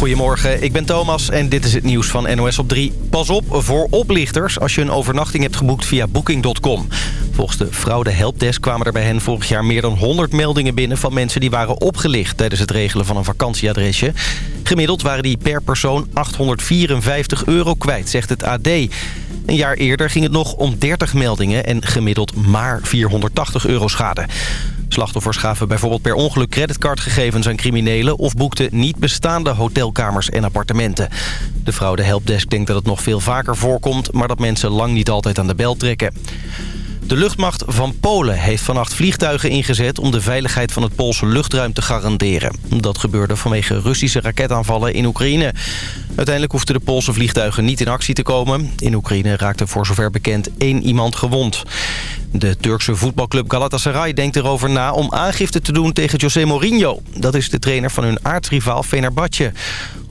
Goedemorgen, ik ben Thomas en dit is het nieuws van NOS op 3. Pas op voor oplichters als je een overnachting hebt geboekt via Booking.com. Volgens de fraude helpdesk kwamen er bij hen vorig jaar meer dan 100 meldingen binnen... van mensen die waren opgelicht tijdens het regelen van een vakantieadresje. Gemiddeld waren die per persoon 854 euro kwijt, zegt het AD. Een jaar eerder ging het nog om 30 meldingen en gemiddeld maar 480 euro schade. Slachtoffers gaven bijvoorbeeld per ongeluk creditcardgegevens aan criminelen... of boekten niet bestaande hotelkamers en appartementen. De fraude helpdesk denkt dat het nog veel vaker voorkomt... maar dat mensen lang niet altijd aan de bel trekken. De luchtmacht van Polen heeft vannacht vliegtuigen ingezet... om de veiligheid van het Poolse luchtruim te garanderen. Dat gebeurde vanwege Russische raketaanvallen in Oekraïne. Uiteindelijk hoefden de Poolse vliegtuigen niet in actie te komen. In Oekraïne raakte voor zover bekend één iemand gewond. De Turkse voetbalclub Galatasaray denkt erover na om aangifte te doen tegen José Mourinho. Dat is de trainer van hun aardsrivaal Fenerbahce.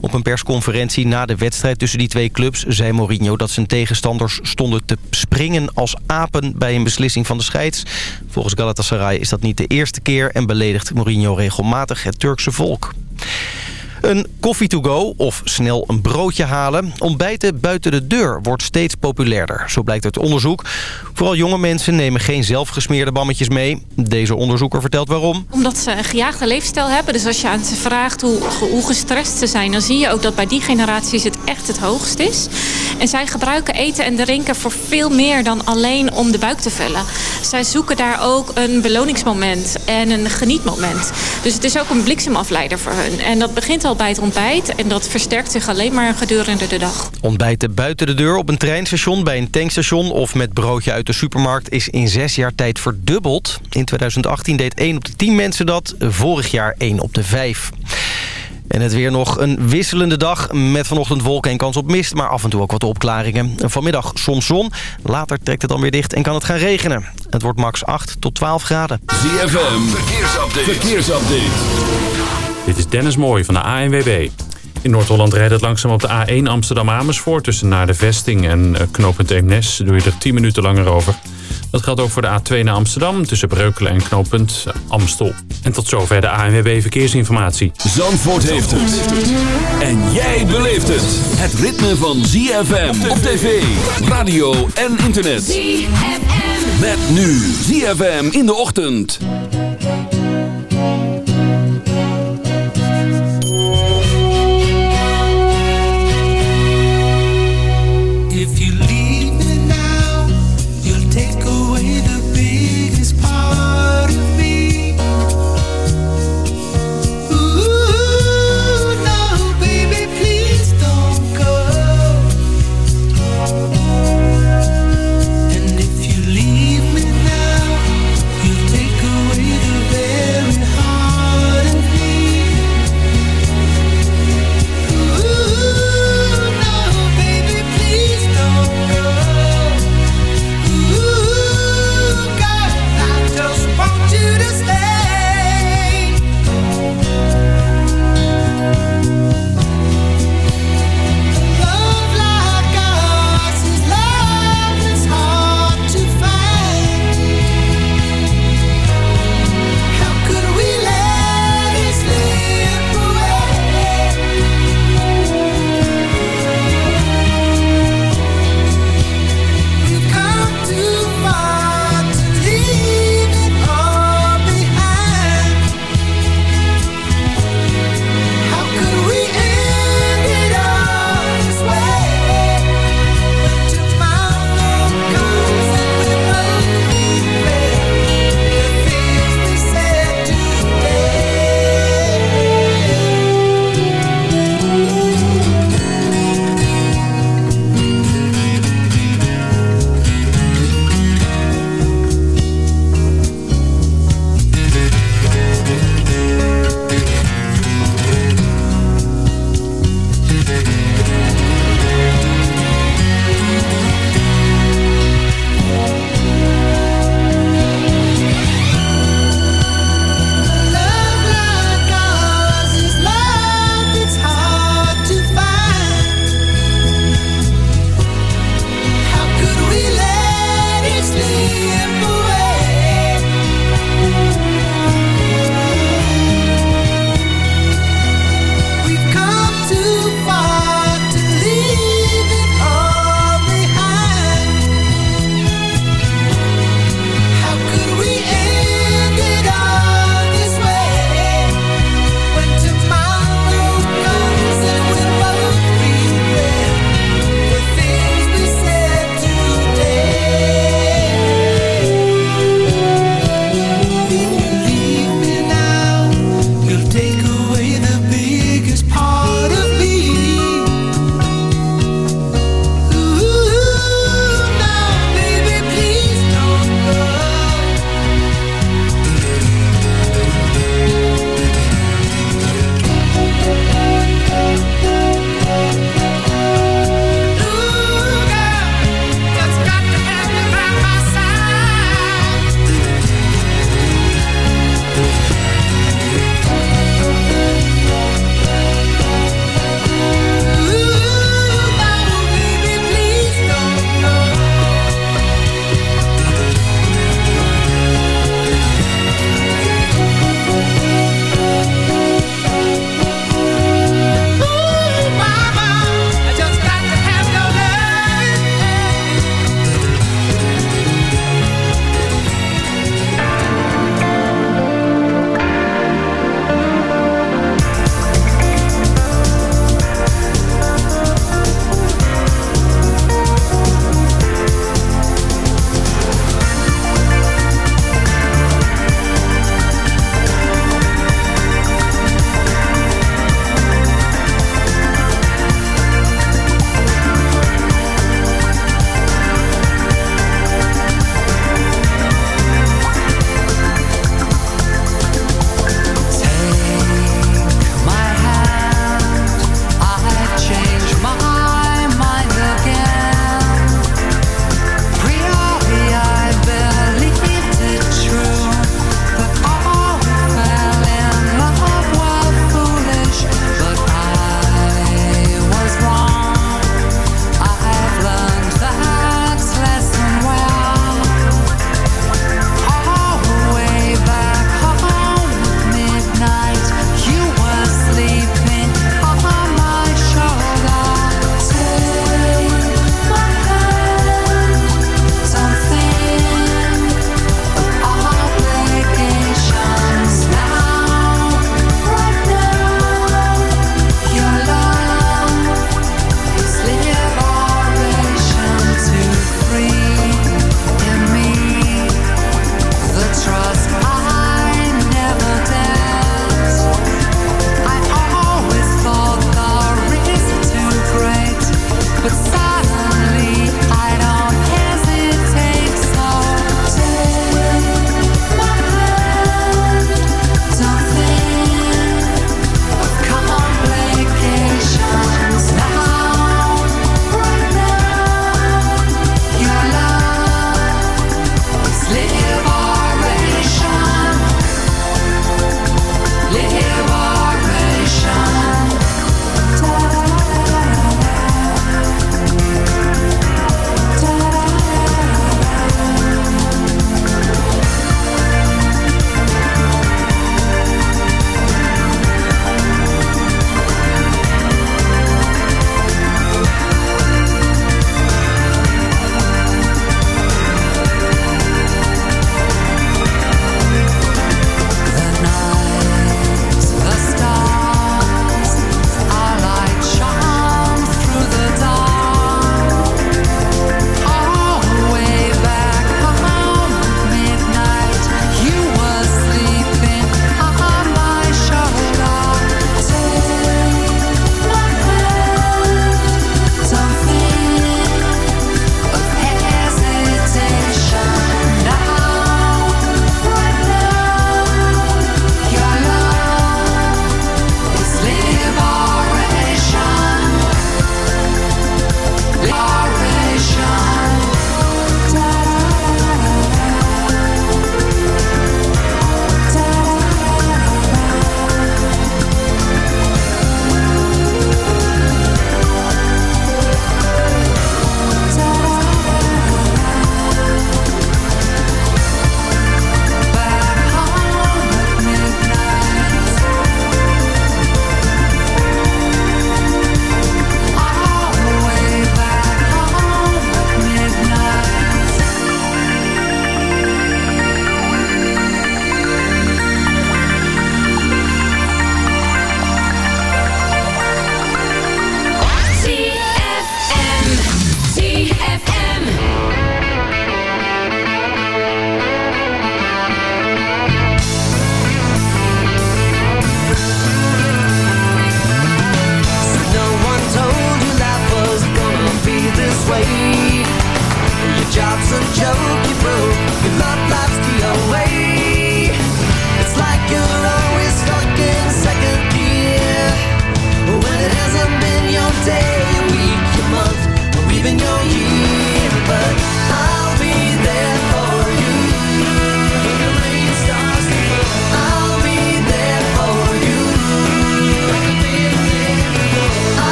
Op een persconferentie na de wedstrijd tussen die twee clubs... zei Mourinho dat zijn tegenstanders stonden te springen als apen... bij een beslissing van de scheids. Volgens Galatasaray is dat niet de eerste keer... en beledigt Mourinho regelmatig het Turkse volk. Een koffie to go of snel een broodje halen. Ontbijten buiten de deur wordt steeds populairder. Zo blijkt uit onderzoek. Vooral jonge mensen nemen geen zelfgesmeerde bammetjes mee. Deze onderzoeker vertelt waarom. Omdat ze een gejaagde leefstijl hebben. Dus als je aan ze vraagt hoe, hoe gestrest ze zijn... dan zie je ook dat bij die generaties het echt het hoogst is. En zij gebruiken eten en drinken voor veel meer dan alleen om de buik te vullen. Zij zoeken daar ook een beloningsmoment en een genietmoment. Dus het is ook een bliksemafleider voor hun. En dat begint al bij het ontbijt. En dat versterkt zich alleen maar gedurende de dag. Ontbijten buiten de deur op een treinstation, bij een tankstation... of met broodje uit de supermarkt is in zes jaar tijd verdubbeld. In 2018 deed 1 op de 10 mensen dat. Vorig jaar 1 op de 5. En het weer nog een wisselende dag met vanochtend wolken en kans op mist... maar af en toe ook wat opklaringen. Vanmiddag soms zon, later trekt het dan weer dicht en kan het gaan regenen. Het wordt max 8 tot 12 graden. ZFM, verkeersupdate. verkeersupdate. Dit is Dennis Mooij van de ANWB. In Noord-Holland rijdt het langzaam op de A1 Amsterdam-Amersfoort... tussen naar de Vesting en uh, knooppunt Eemnes. doe je er 10 minuten langer over. Dat geldt ook voor de A2 naar Amsterdam... tussen Breukelen en knooppunt uh, Amstel. En tot zover de ANWB Verkeersinformatie. Zandvoort heeft het. En jij beleeft het. Het ritme van ZFM op tv, radio en internet. ZFM. Met nu ZFM in de ochtend.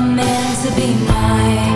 meant to be mine.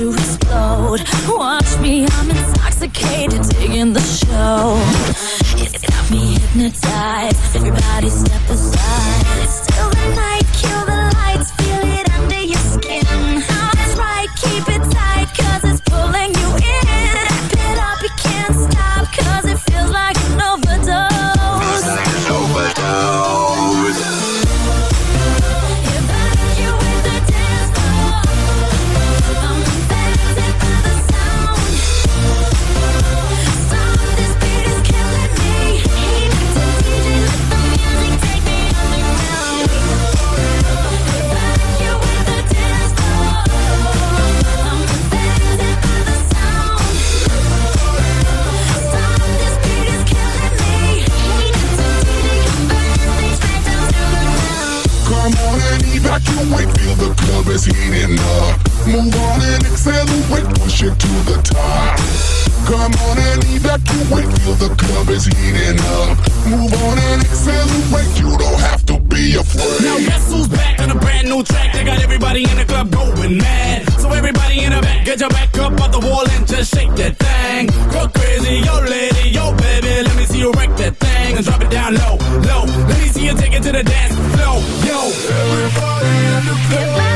To explode. Everybody in the club.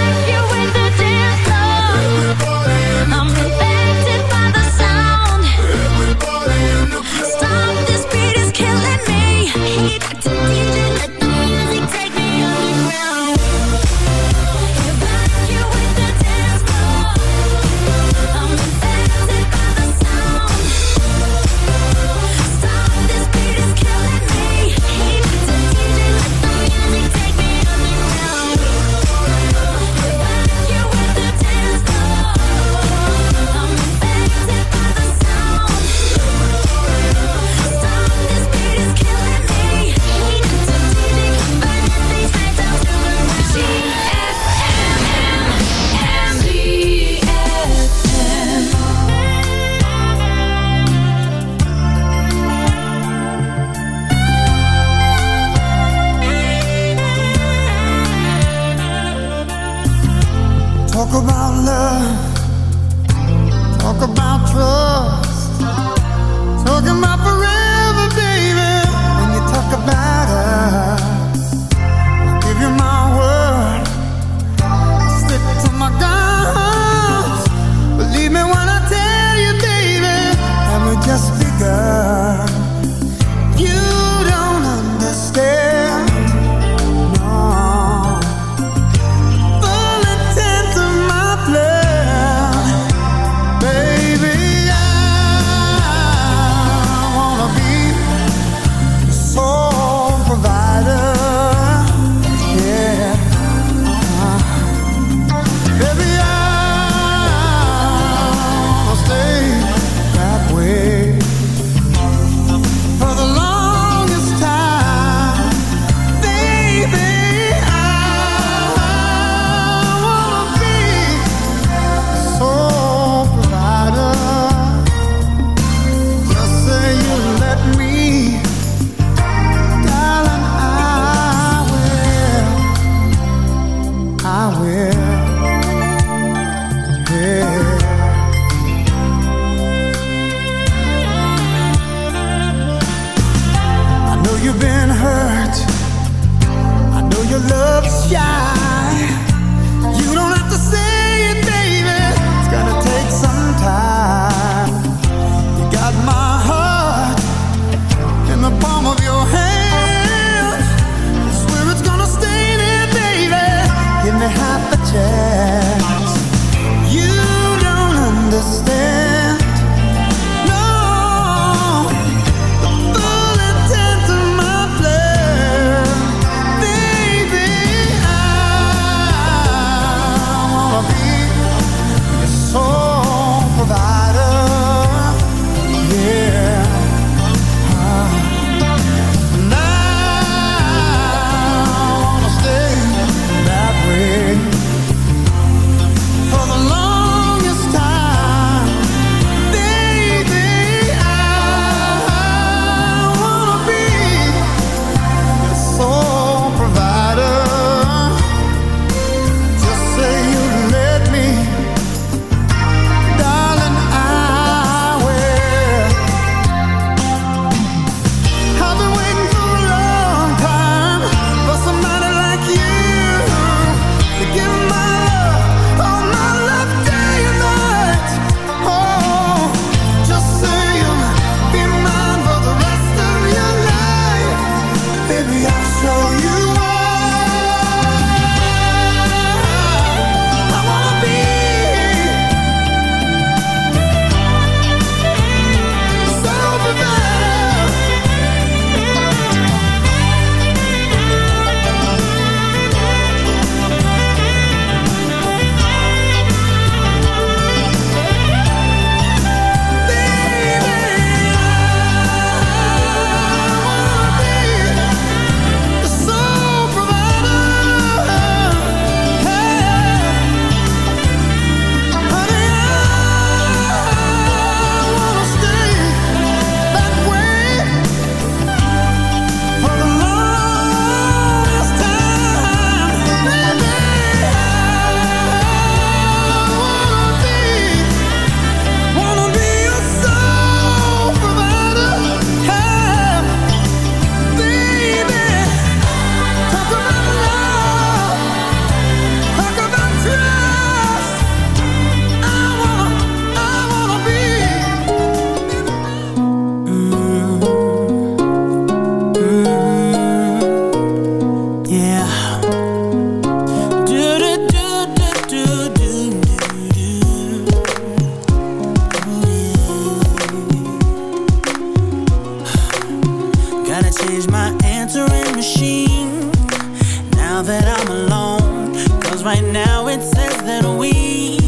I'm alone. Cause right now it says that we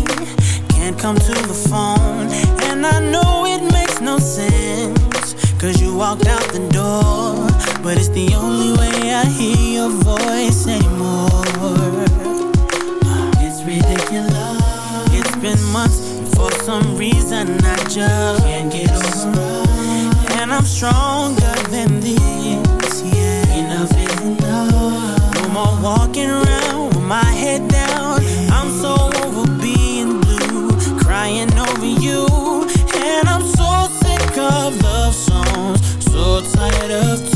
Can't come to the phone. And I know it makes no sense Cause you walked out the door. But it's the only way I hear your voice anymore. It's ridiculous. It's been months For some reason I just Can't get over And I'm stronger than this Yeah. Enough all walking around with my head down. I'm so over being blue, crying over you. And I'm so sick of love songs, so tired of.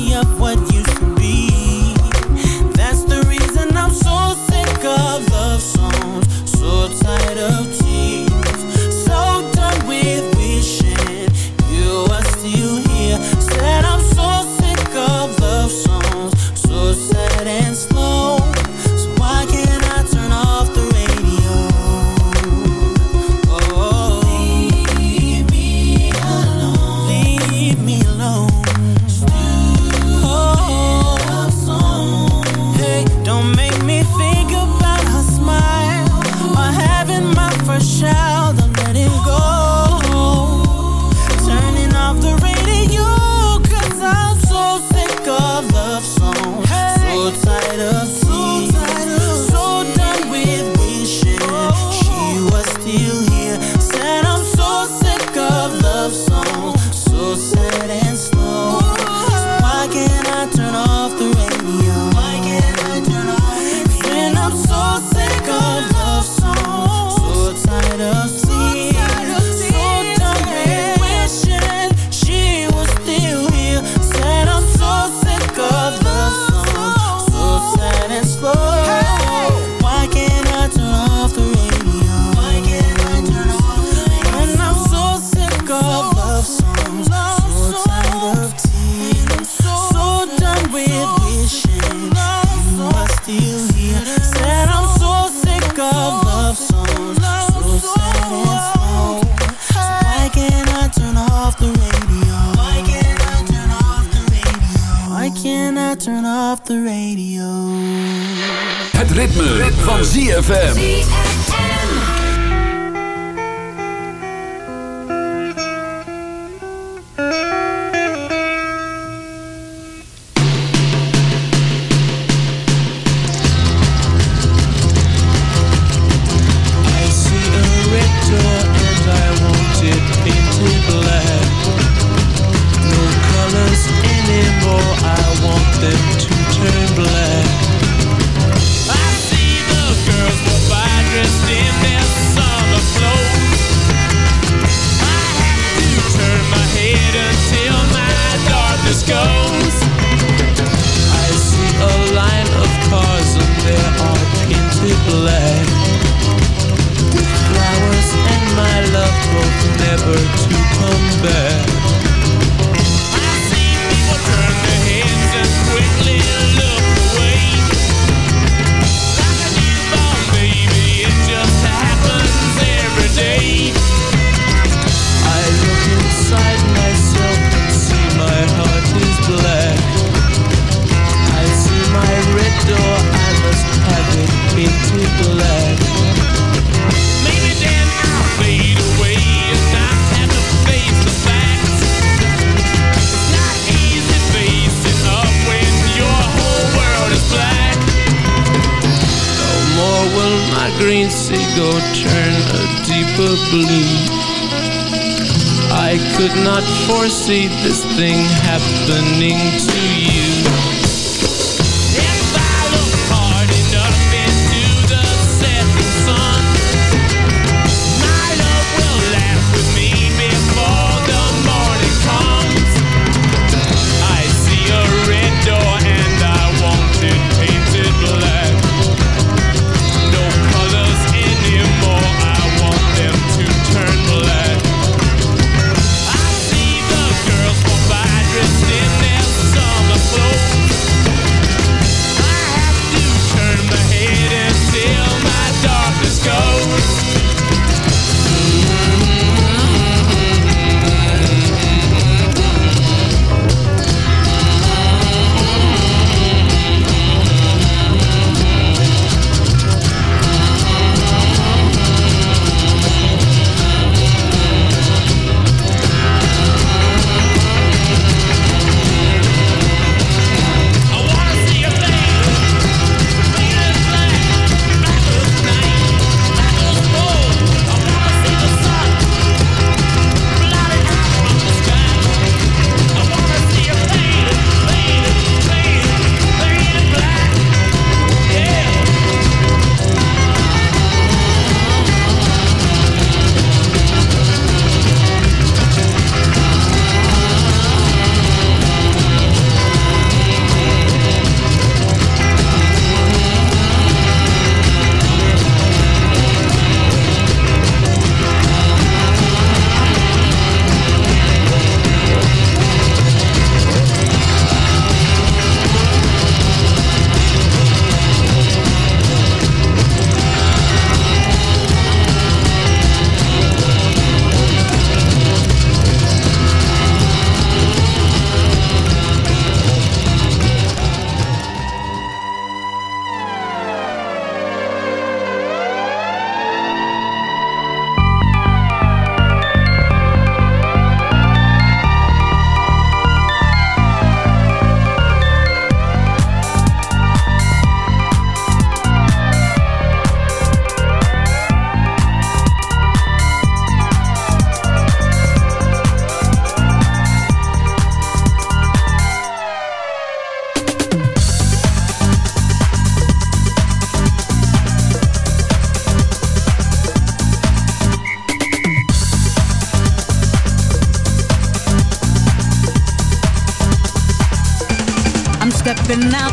ZFM.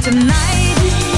Tonight.